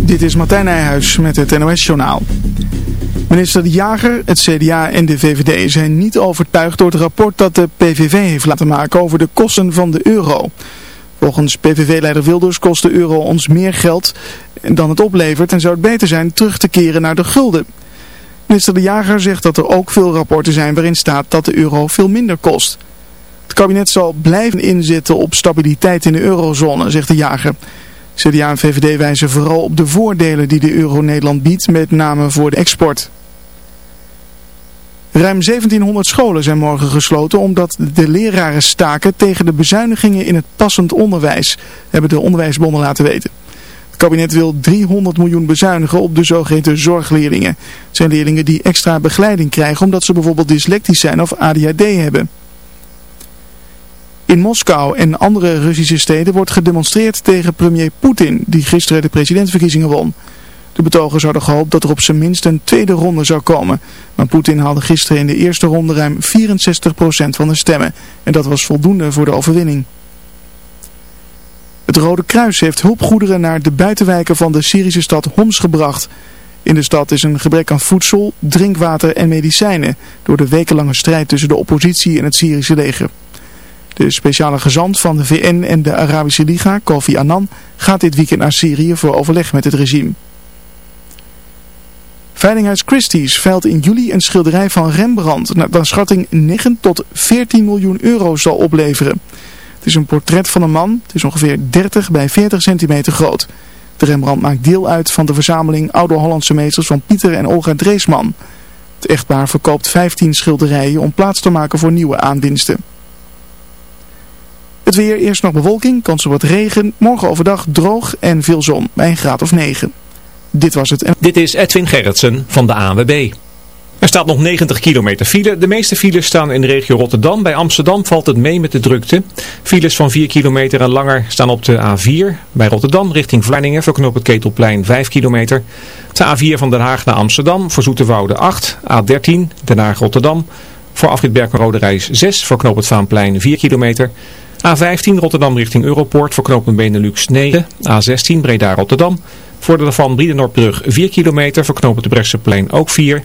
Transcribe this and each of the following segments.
Dit is Martijn Nijhuis met het NOS-journaal. Minister De Jager, het CDA en de VVD zijn niet overtuigd door het rapport dat de PVV heeft laten maken over de kosten van de euro. Volgens PVV-leider Wilders kost de euro ons meer geld dan het oplevert en zou het beter zijn terug te keren naar de gulden. Minister De Jager zegt dat er ook veel rapporten zijn waarin staat dat de euro veel minder kost. Het kabinet zal blijven inzetten op stabiliteit in de eurozone, zegt De Jager. CDA en VVD wijzen vooral op de voordelen die de euro Nederland biedt, met name voor de export. Ruim 1700 scholen zijn morgen gesloten omdat de leraren staken tegen de bezuinigingen in het passend onderwijs, hebben de onderwijsbonden laten weten. Het kabinet wil 300 miljoen bezuinigen op de zogeheten zorgleerlingen. Het zijn leerlingen die extra begeleiding krijgen omdat ze bijvoorbeeld dyslectisch zijn of ADHD hebben. In Moskou en andere Russische steden wordt gedemonstreerd tegen premier Poetin, die gisteren de presidentsverkiezingen won. De betogers hadden gehoopt dat er op zijn minst een tweede ronde zou komen. Maar Poetin haalde gisteren in de eerste ronde ruim 64% van de stemmen. En dat was voldoende voor de overwinning. Het Rode Kruis heeft hulpgoederen naar de buitenwijken van de Syrische stad Homs gebracht. In de stad is een gebrek aan voedsel, drinkwater en medicijnen door de wekenlange strijd tussen de oppositie en het Syrische leger. De speciale gezant van de VN en de Arabische Liga, Kofi Annan, gaat dit weekend naar Syrië voor overleg met het regime. Veilinghuis Christie's veilt in juli een schilderij van Rembrandt dat naar schatting 9 tot 14 miljoen euro zal opleveren. Het is een portret van een man, het is ongeveer 30 bij 40 centimeter groot. De Rembrandt maakt deel uit van de verzameling oude Hollandse meesters van Pieter en Olga Dreesman. Het echtpaar verkoopt 15 schilderijen om plaats te maken voor nieuwe aanwinsten. Weer, eerst nog bewolking, kans op wat regen, morgen overdag droog en veel zon bij een graad of 9. Dit was het. Dit is Edwin Gerritsen van de ANWB. Er staat nog 90 kilometer file. De meeste files staan in de regio Rotterdam. Bij Amsterdam valt het mee met de drukte. Files van 4 kilometer en langer staan op de A4. Bij Rotterdam richting Vlaardingen verknoopt het Ketelplein 5 kilometer. De A4 van Den Haag naar Amsterdam voor Zoeterwoude 8. A13 Den Haag Rotterdam. Voor afrit Berkenrode reis 6 verknoopt het Vaanplein 4 kilometer. A15 Rotterdam richting Europoort voor Benelux 9. A16 Breda Rotterdam. Voor de van Briedenoordbrug 4 kilometer voor knooppunt de Brechtseplein ook 4.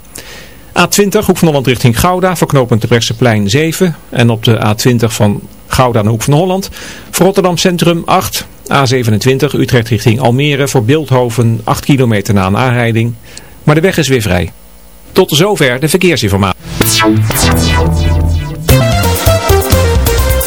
A20 Hoek van Holland richting Gouda voor knooppunt de Brechtseplein 7. En op de A20 van Gouda naar Hoek van Holland. Voor Rotterdam Centrum 8. A27 Utrecht richting Almere voor Beeldhoven 8 kilometer na een aanrijding. Maar de weg is weer vrij. Tot zover de verkeersinformatie.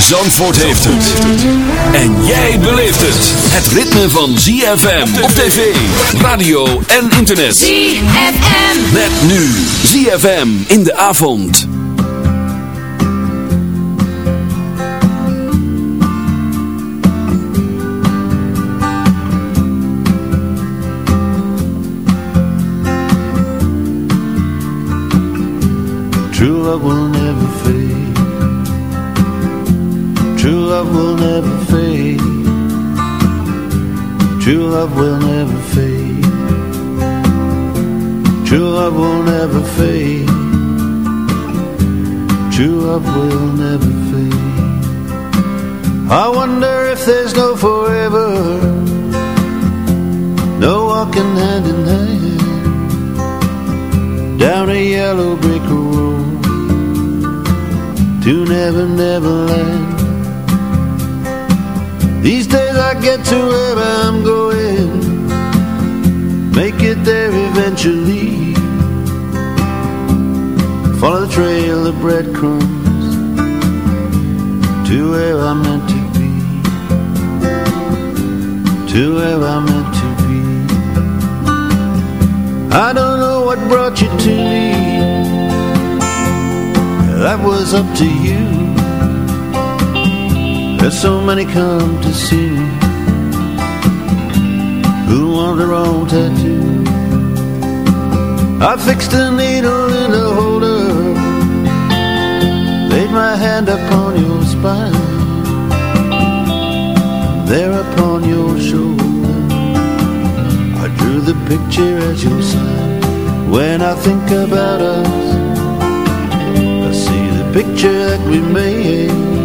Zandvoort heeft het. En jij beleeft het. Het ritme van ZFM op tv, radio en internet. ZFM. Met nu ZFM in de avond. True love will never love will never fade. True love will never fade. True love will never fade. True love will never fade. I wonder if there's no forever. No walking hand in hand down a yellow brick road to Never Never Land. These days I get to where I'm going. Make it there eventually. Follow the trail of breadcrumbs To where I'm meant to be. To where I'm meant to be. I don't know what brought you to me. That was up to you There's so many come to see me Who want their own tattoo. I fixed a needle in a holder Laid my hand upon your spine There upon your shoulder. I drew the picture as your sign. When I think about us I see the picture that we made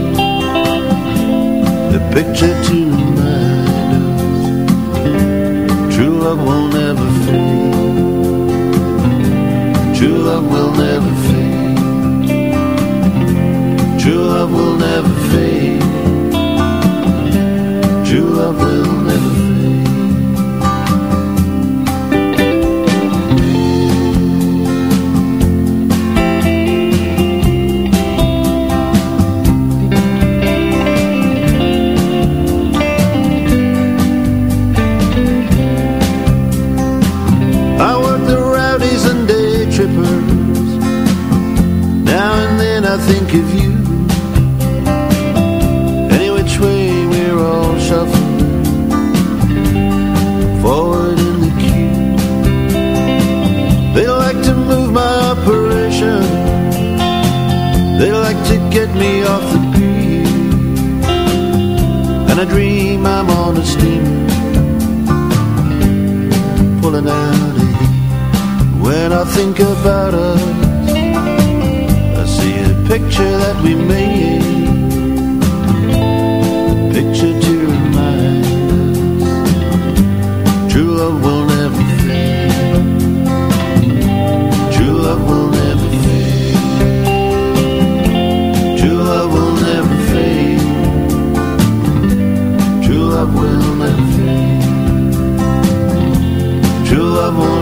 picture to remind us True love will never fade. True love will never fade. True love will never fade think about us, I see a picture that we made. A picture to remind us true love will never fade. True love will never fade. True love will never fade. True love will never fade. True love will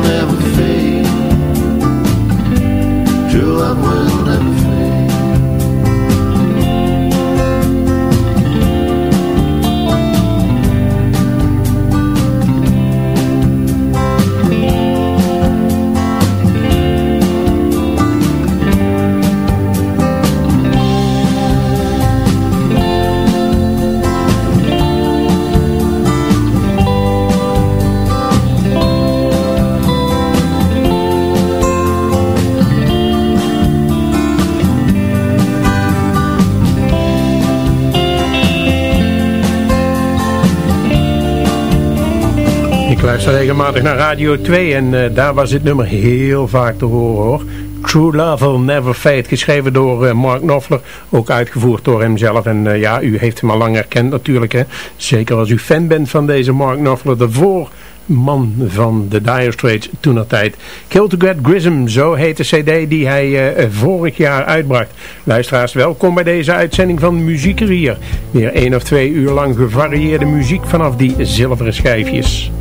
luister regelmatig naar Radio 2 en eh, daar was dit nummer heel vaak te horen hoor. True Love Will Never Fade, geschreven door eh, Mark Knopfler, ook uitgevoerd door hemzelf. En eh, ja, u heeft hem al lang herkend natuurlijk hè. Zeker als u fan bent van deze Mark Knopfler, de voorman van de Dire Straits toenertijd. Kill to Get Grism, zo heet de cd die hij vorig jaar uitbracht. Luisteraars, welkom bij deze uitzending van Muziekerier. Weer één of twee uur lang gevarieerde muziek vanaf die zilveren schijfjes.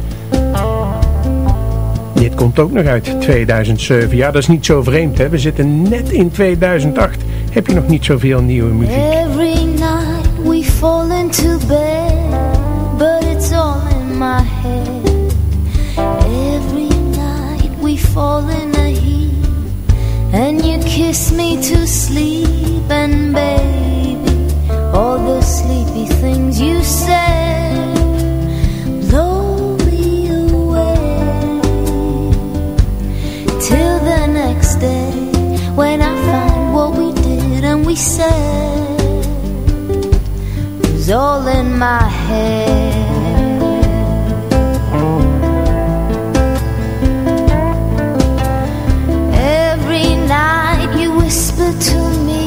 Dit komt ook nog uit 2007. Ja, dat is niet zo vreemd, hè. We zitten net in 2008. Heb je nog niet zoveel nieuwe muziek? Every night we fall into bed, but it's all in my head. Every night we fall in a heap, and you kiss me to sleep, and baby, all the sleepy things you said till the next day when I find what we did and we said was all in my head. Every night you whisper to me,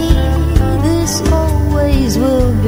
this always will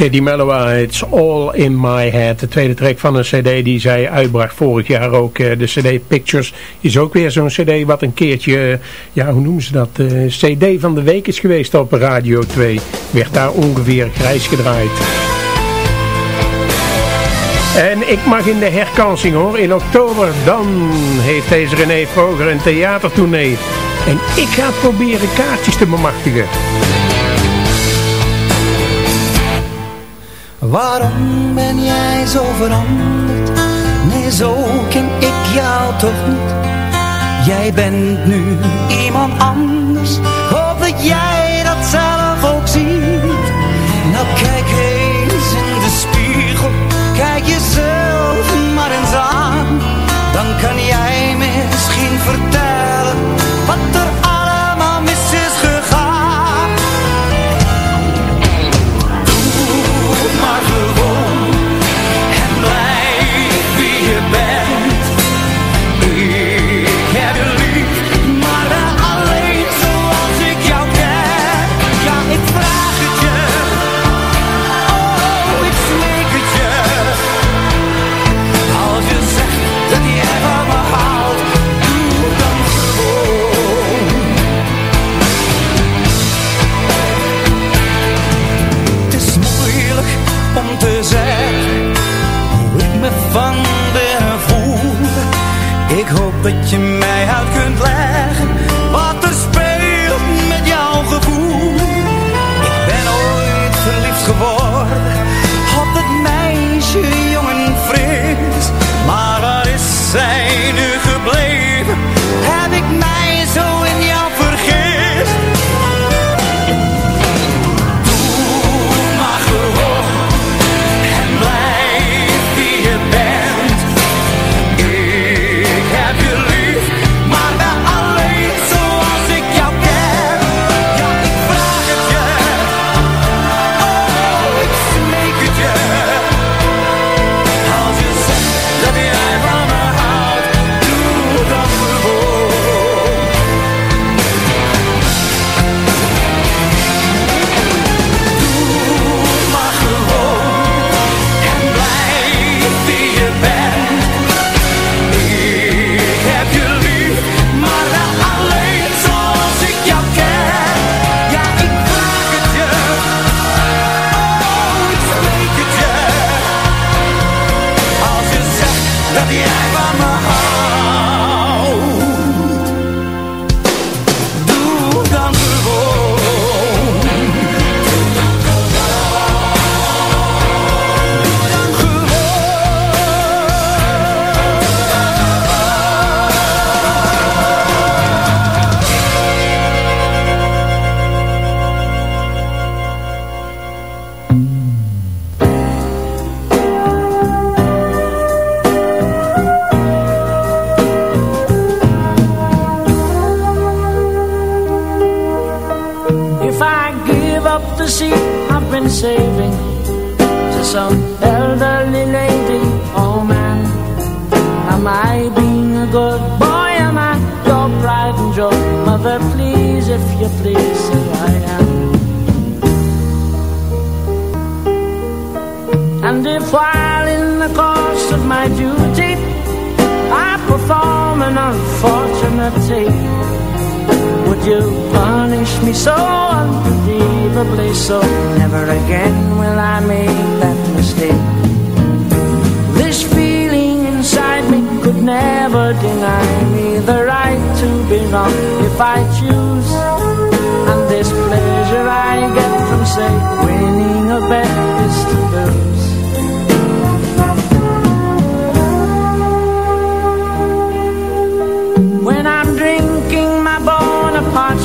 Caddy Mellowa, It's All In My Head. De tweede track van een cd die zij uitbracht vorig jaar ook. Eh, de cd Pictures is ook weer zo'n cd wat een keertje, eh, ja hoe noemen ze dat, eh, cd van de week is geweest op Radio 2. Werd daar ongeveer grijs gedraaid. En ik mag in de herkansing hoor, in oktober dan heeft deze René Vroger een theatertournee. En ik ga proberen kaartjes te bemachtigen. Waarom ben jij zo veranderd? Nee, zo ken ik jou toch niet. Jij bent nu iemand anders But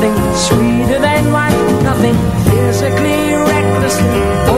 nothing sweeter than wine. Nothing physically, recklessly,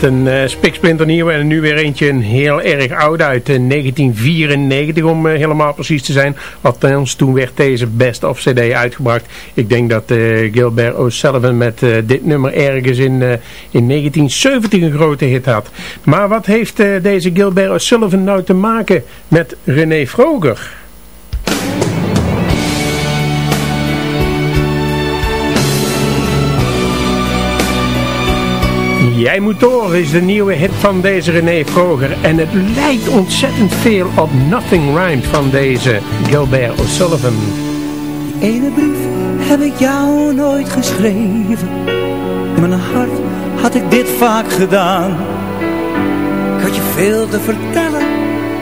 Daarnet een uh, spiksplinternieuwe en nu weer eentje een heel erg oud uit eh, 1994 om eh, helemaal precies te zijn. Althans toen werd deze Best of CD uitgebracht. Ik denk dat eh, Gilbert O'Sullivan met eh, dit nummer ergens in, eh, in 1970 een grote hit had. Maar wat heeft eh, deze Gilbert O'Sullivan nou te maken met René Vroger? Jij moet door is de nieuwe hit van deze René Vroger. En het lijkt ontzettend veel op Nothing Rhymes van deze Gilbert O'Sullivan. Die ene brief heb ik jou nooit geschreven. In mijn hart had ik dit vaak gedaan. Ik had je veel te vertellen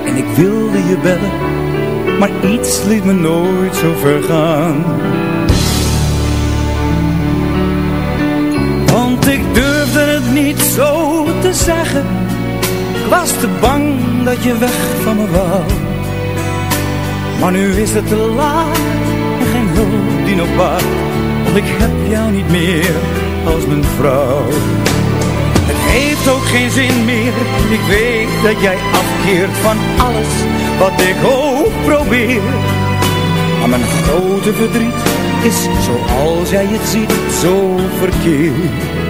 en ik wilde je bellen. Maar iets liet me nooit zo ver gaan. Ik was te bang dat je weg van me wou. Maar nu is het te laat en geen hulp die nog wacht. Want ik heb jou niet meer als mijn vrouw. Het heeft ook geen zin meer. Ik weet dat jij afkeert van alles wat ik ook probeer. Maar mijn grote verdriet is zoals jij het ziet, zo verkeerd.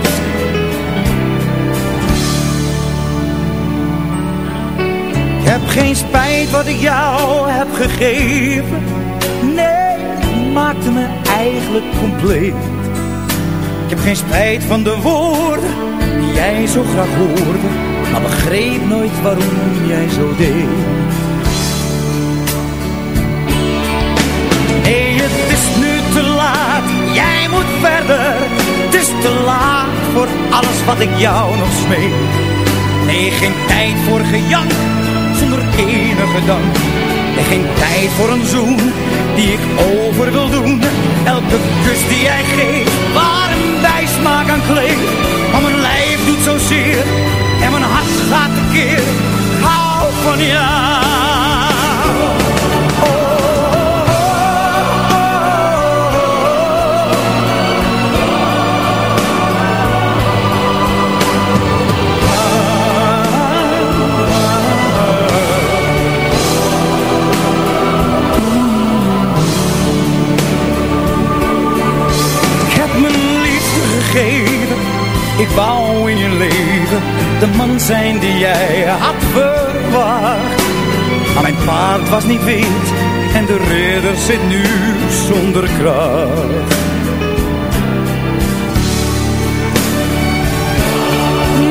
Heb geen spijt wat ik jou heb gegeven. Nee, het maakte me eigenlijk compleet. Ik heb geen spijt van de woorden die jij zo graag hoorde. Maar begreep nooit waarom jij zo deed. Nee, het is nu te laat. Jij moet verder. Het is te laat voor alles wat ik jou nog smeek. Nee, geen tijd voor gejank, enige dank. Nee, geen tijd voor een zoen, die ik over wil doen. Elke kus die jij geeft, waar een bijsmaak aan kleeft. Maar mijn lijf doet zozeer, en mijn hart gaat tekeer. Ik hou van jou. Ik wou in je leven de man zijn die jij had verwacht. Maar mijn paard was niet wit en de ridder zit nu zonder kracht.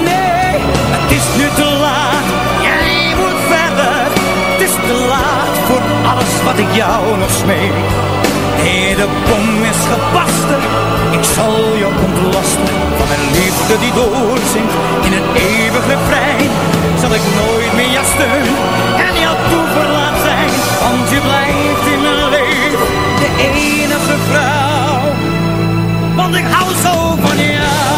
Nee, het is nu te laat, jij moet verder. Het is te laat voor alles wat ik jou nog smeek. Nee, de bom is gebarsten, ik zal je ontlasten. Van mijn liefde die doorzingt in een eeuwig refrein. Zal ik nooit meer jou steun en jouw toeverlaat zijn. Want je blijft in mijn leven de enige vrouw. Want ik hou zo van jou.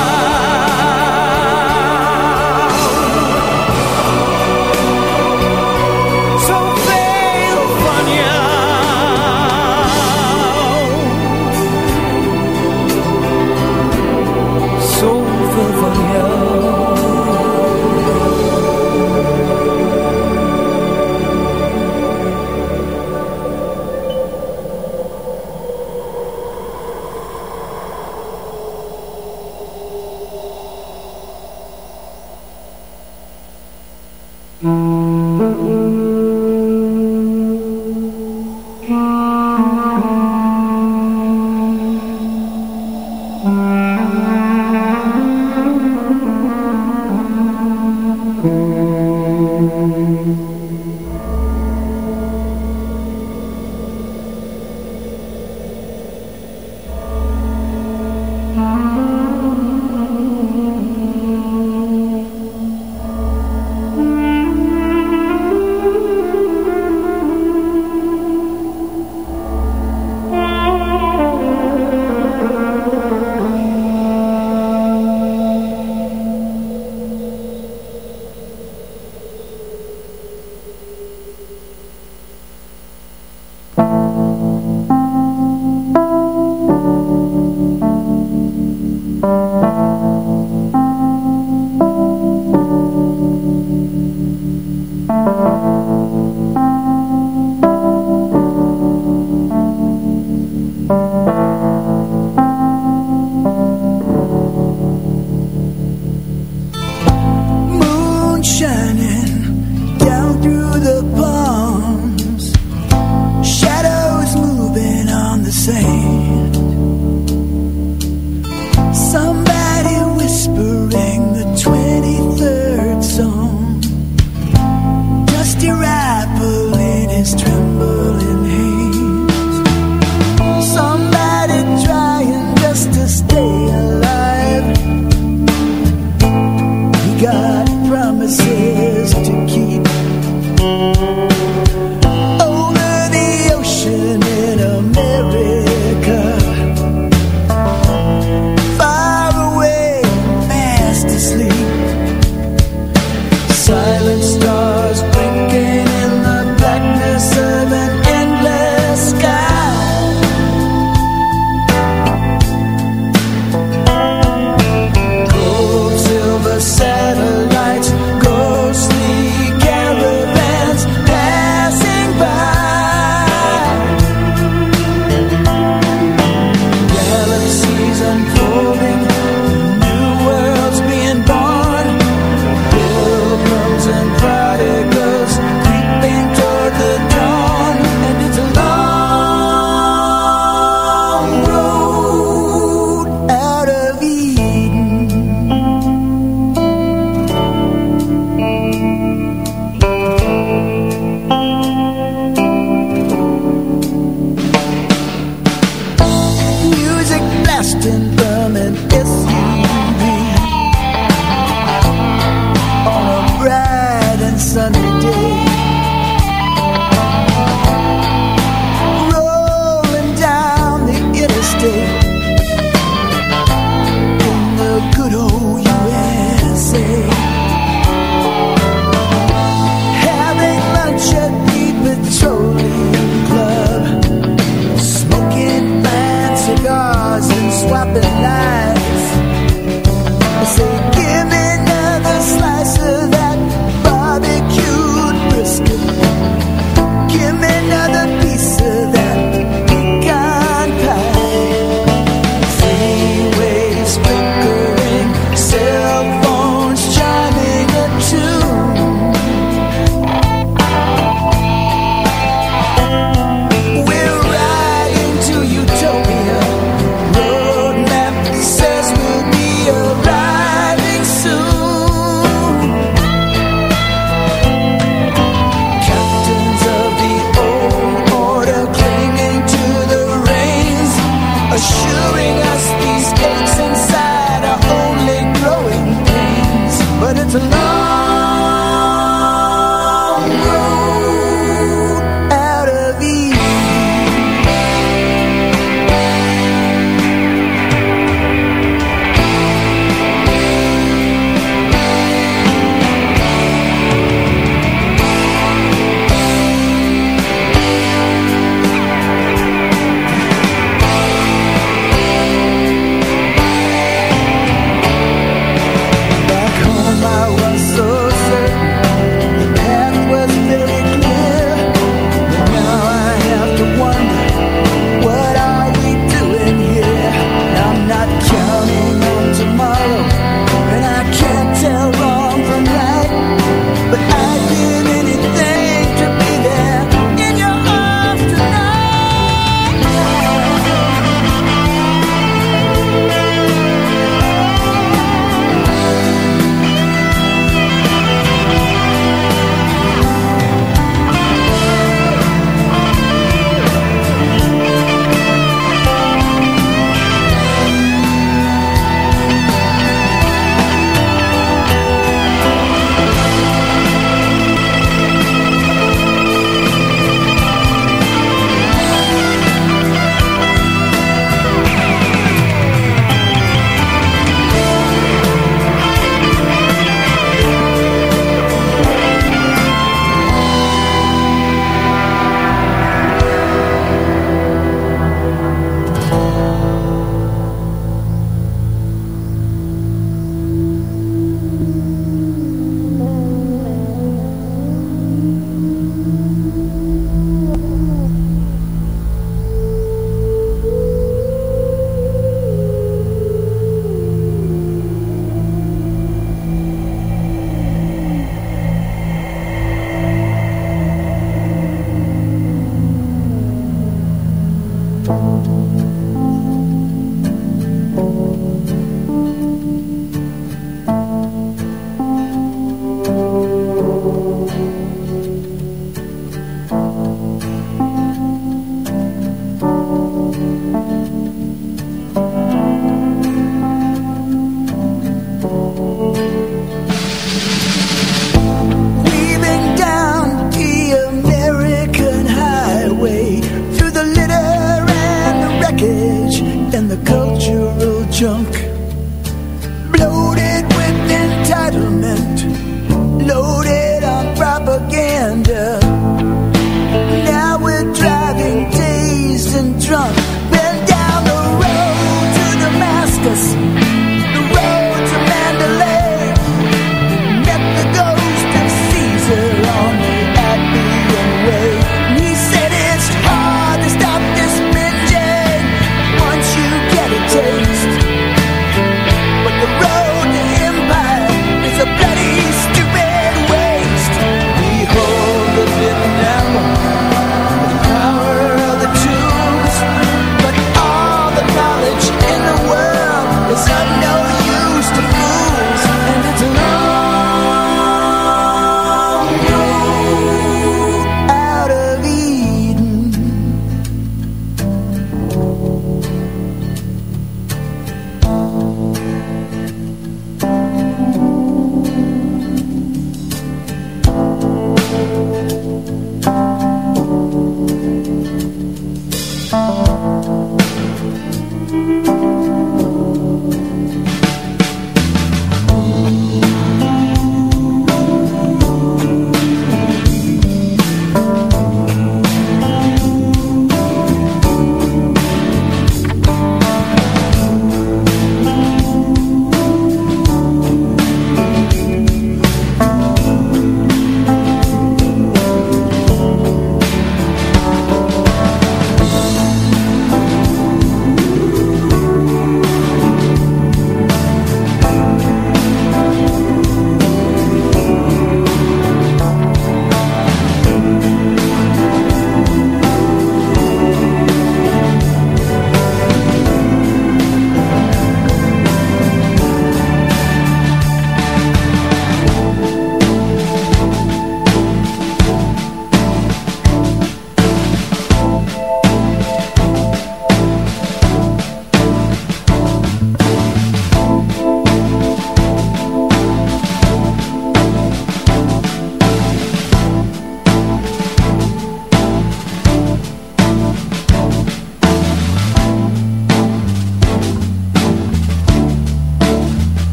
junk.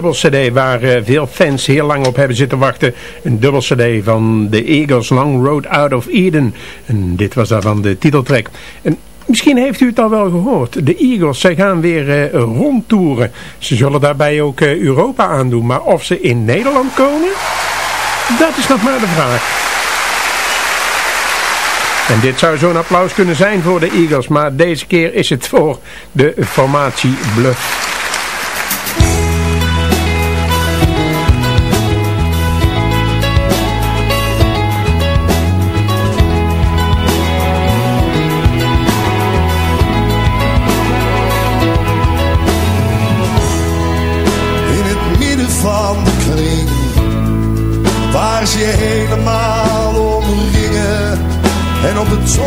Dubbel cd waar eh, veel fans heel lang op hebben zitten wachten. Een dubbel cd van de Eagles Long Road Out of Eden. En dit was daarvan de titeltrack. En misschien heeft u het al wel gehoord. De Eagles, zij gaan weer uh, rondtoeren. Ze zullen daarbij ook uh, Europa aandoen. Maar of ze in Nederland komen, dat is nog maar de vraag. En dit zou zo'n applaus kunnen zijn voor de Eagles. Maar deze keer is het voor de formatie Bluff.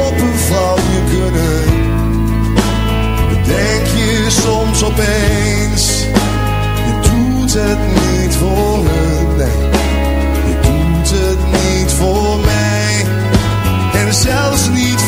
open je kunnen. Bedenk je soms opeens, je doet het niet voor hun, nee. Je doet het niet voor mij, en zelfs niet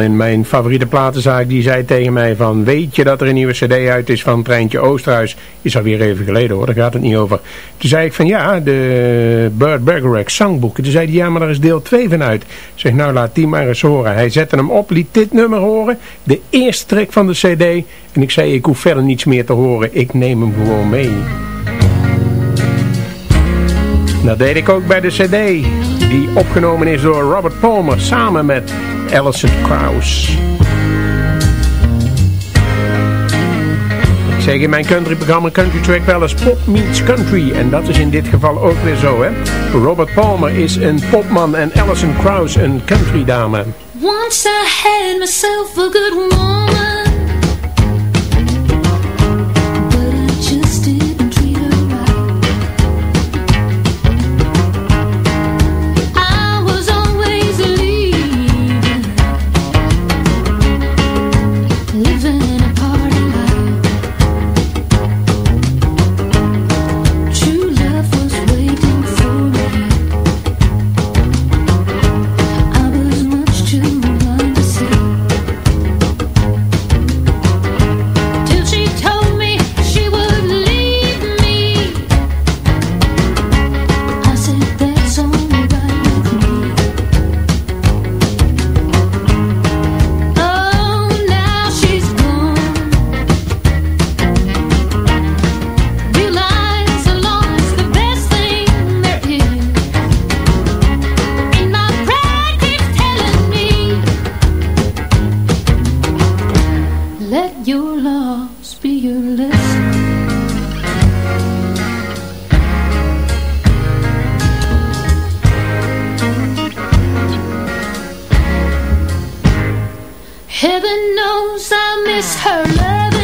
in mijn favoriete platenzaak die zei tegen mij van weet je dat er een nieuwe cd uit is van Treintje Oosterhuis? Is alweer even geleden hoor, daar gaat het niet over. Toen zei ik van ja, de Burt Bergerac zangboeken. Toen zei hij ja maar daar is deel 2 van uit. Zeg nou laat die maar eens horen. Hij zette hem op, liet dit nummer horen de eerste track van de cd. En ik zei ik hoef verder niets meer te horen. Ik neem hem gewoon mee. Dat deed ik ook bij de cd die opgenomen is door Robert Palmer samen met Alison Krauss. Ik zeg in mijn countryprogramma Country Track wel eens pop meets country. En dat is in dit geval ook weer zo, hè. Robert Palmer is een popman en Alison Krauss een country dame. Once I had myself a good woman, Heaven knows I miss her loving.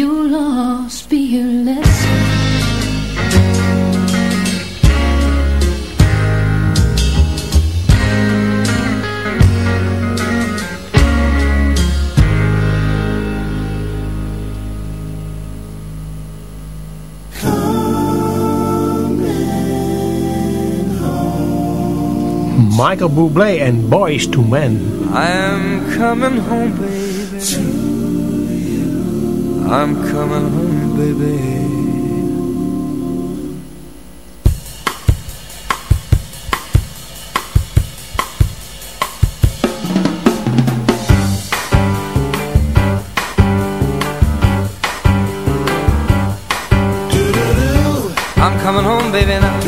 Let your loss be your lesson. Michael Bublé en Boys to Men. I'm coming home, baby. I'm coming home, baby. I'm coming home, baby, now.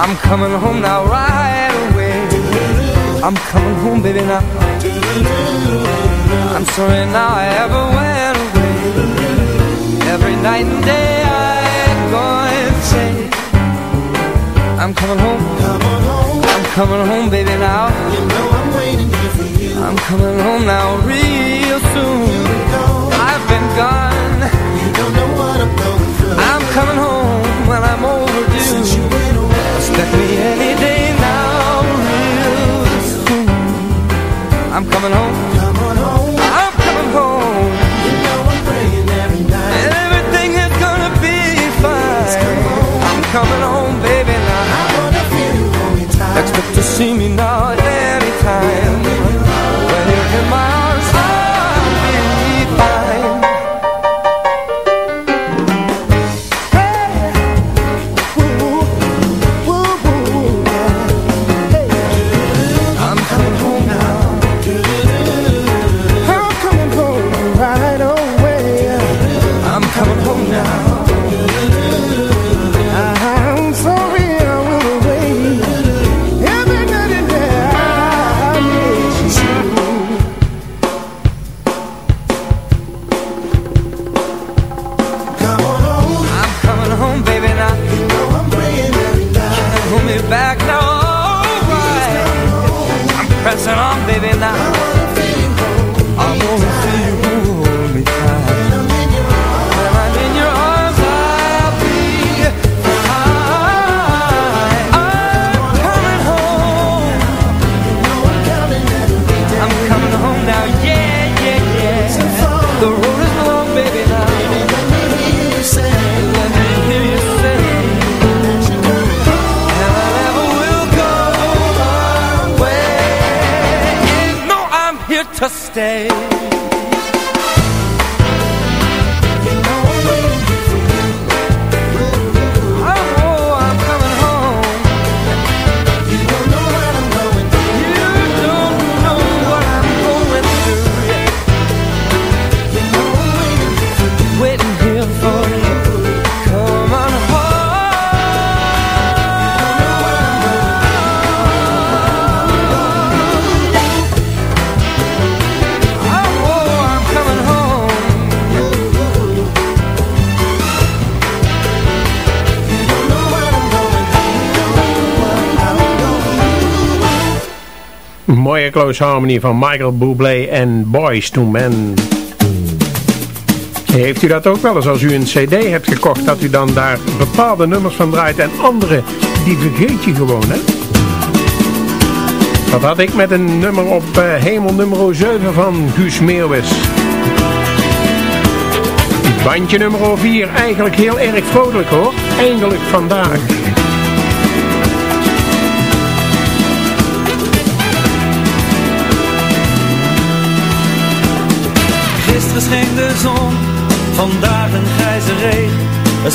I'm coming home now right away. I'm coming home, baby, now. I'm sorry now I ever went away. Every night and day I go and say, I'm coming home. I'm coming home, baby, now. You know I'm waiting here for you. I'm coming home now real soon. I've been gone. You don't know what I'm going through. I'm coming home when I'm overdue. Since you went away. Expect me any day now real soon. I'm coming home. Coming home, baby, now. I wanna feel you hold me tight. Expect to see me now at any time. Close harmony van Michael Bublé en Boys to Men. Heeft u dat ook wel eens als u een cd hebt gekocht, dat u dan daar bepaalde nummers van draait en andere, die vergeet je gewoon, hè? Dat had ik met een nummer op eh, hemel nummer 7 van Guus Meeuwis. Bandje nummer 4, eigenlijk heel erg vrolijk hoor. Eindelijk vandaag. Gisteren scheen de zon, vandaag een grijze regen.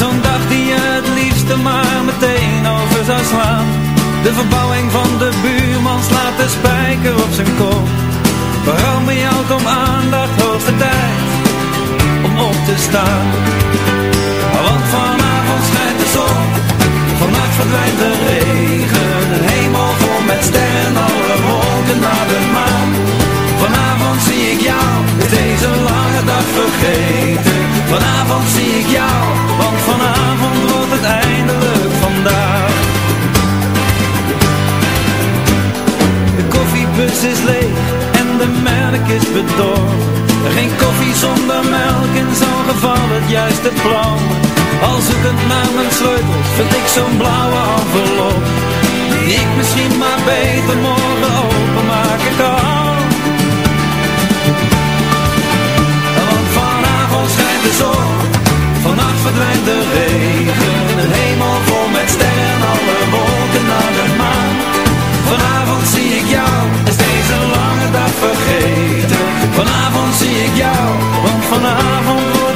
Zo'n dag die je het liefste maar meteen over zou slaan. De verbouwing van de buurman slaat de spijker op zijn kop. Waarom bij jou om aandacht, hoogste tijd om op te staan. Want vanavond schijnt de zon, vannacht verdwijnt de regen. Een hemel vol met sterren, alle wolken naar de maan. Vanavond zie ik jou, is deze lange dag vergeten. Vanavond zie ik jou, want vanavond wordt het eindelijk vandaag. De koffiebus is leeg en de melk is bedorven. Geen koffie zonder melk, in zo'n geval het juiste plan. Al zoekend naar mijn sleutels, vind ik zo'n blauwe envelop. Die ik misschien maar beter morgen openmaken kan. De zon, vannacht verdwijnt de regen. Een hemel vol met sterren, alle wolken naar de maan. Vanavond zie ik jou, is deze lange dag vergeten. Vanavond zie ik jou, want vanavond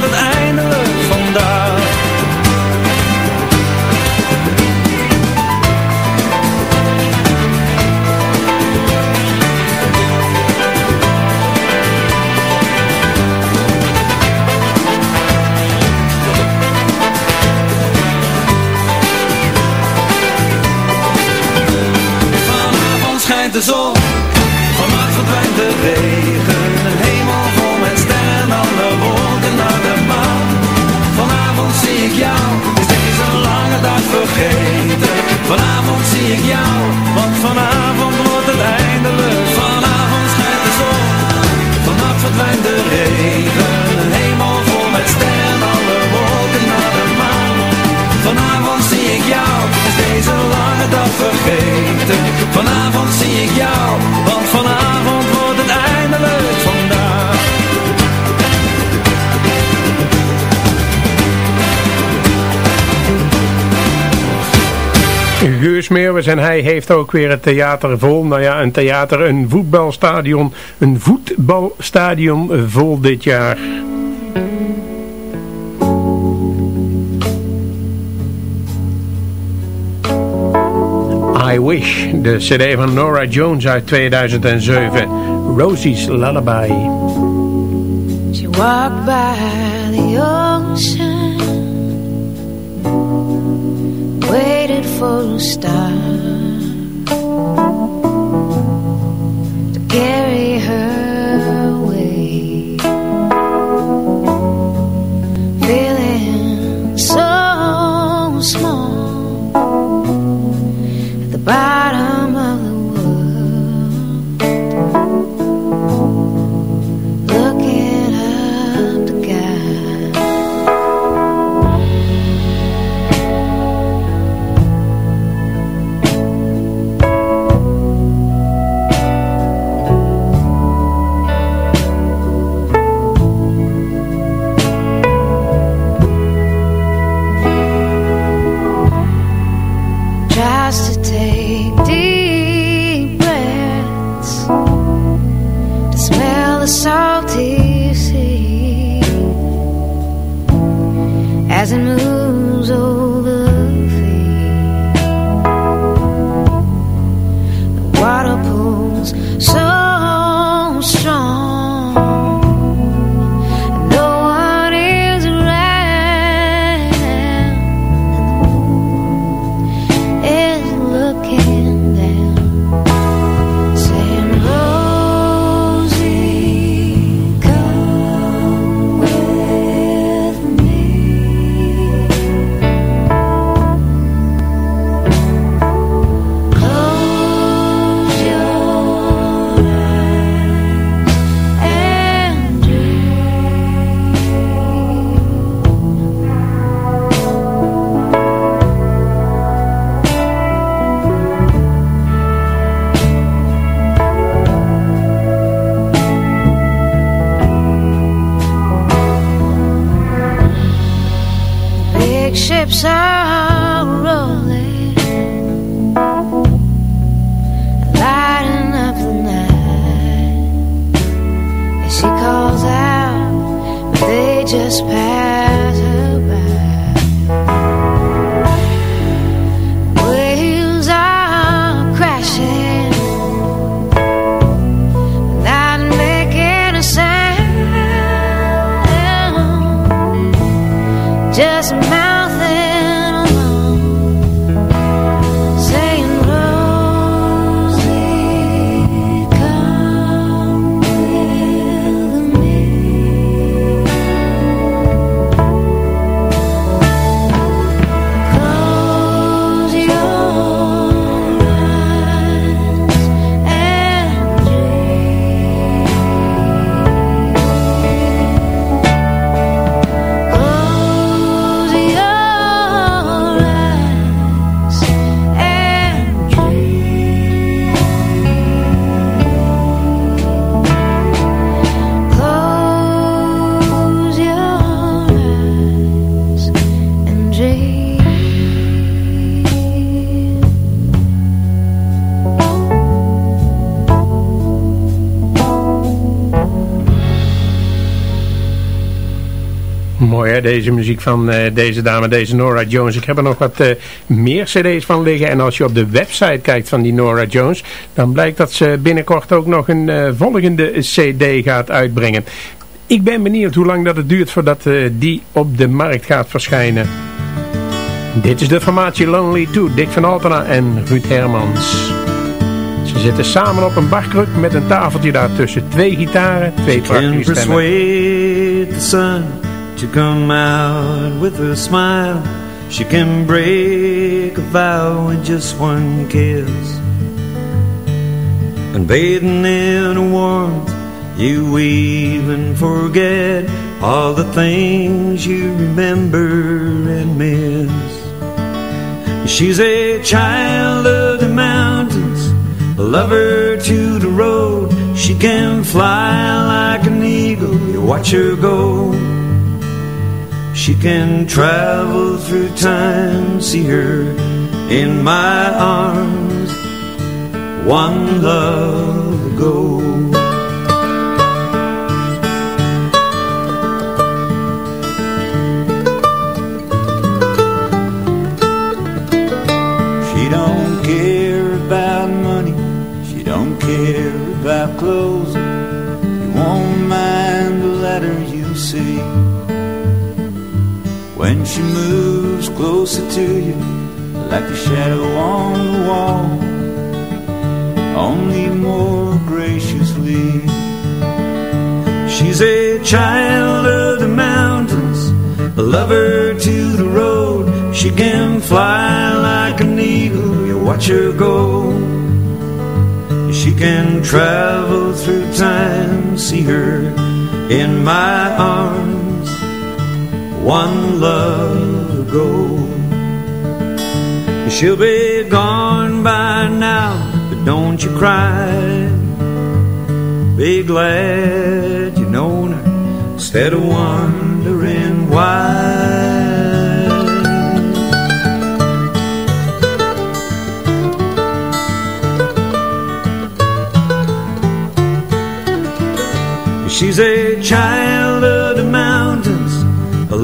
En hij heeft ook weer het theater vol. Nou ja, een theater, een voetbalstadion, een voetbalstadion vol dit jaar. I Wish, de cd van Nora Jones uit 2007. Rosie's Lullaby. She walked by the ocean, for a star deze muziek van eh, deze dame, deze Nora Jones. Ik heb er nog wat eh, meer cd's van liggen. En als je op de website kijkt van die Nora Jones, dan blijkt dat ze binnenkort ook nog een eh, volgende cd gaat uitbrengen. Ik ben benieuwd hoe lang dat het duurt voordat die op de markt gaat verschijnen. Dit is de formatie Lonely 2, Dick van Altena en Ruud Hermans. Ze zitten samen op een barkruk met een tafeltje daartussen. Twee gitaren, twee prachtige stemmen. The to come out with a smile. She can break a vow with just one kiss. And bathing in a warmth, you even forget all the things you remember and miss. She's a child of the mountains, a lover to the road. She can fly like an eagle, you watch her go. She can travel through time, see her in my arms, one love ago. She don't care about money, she don't care about clothes. She moves closer to you, like a shadow on the wall, only more graciously. She's a child of the mountains, a lover to the road. She can fly like an eagle, you watch her go. She can travel through time, see her in my arms, one love ago. She'll be gone by now, but don't you cry. Be glad you know her instead of wondering why. She's a child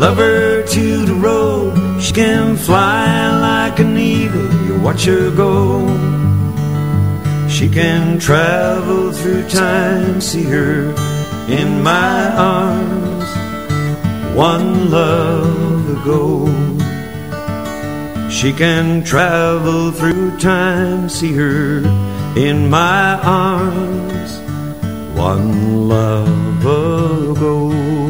lover to the road. She can fly like an eagle, you watch her go. She can travel through time, see her in my arms, one love ago. She can travel through time, see her in my arms, one love ago.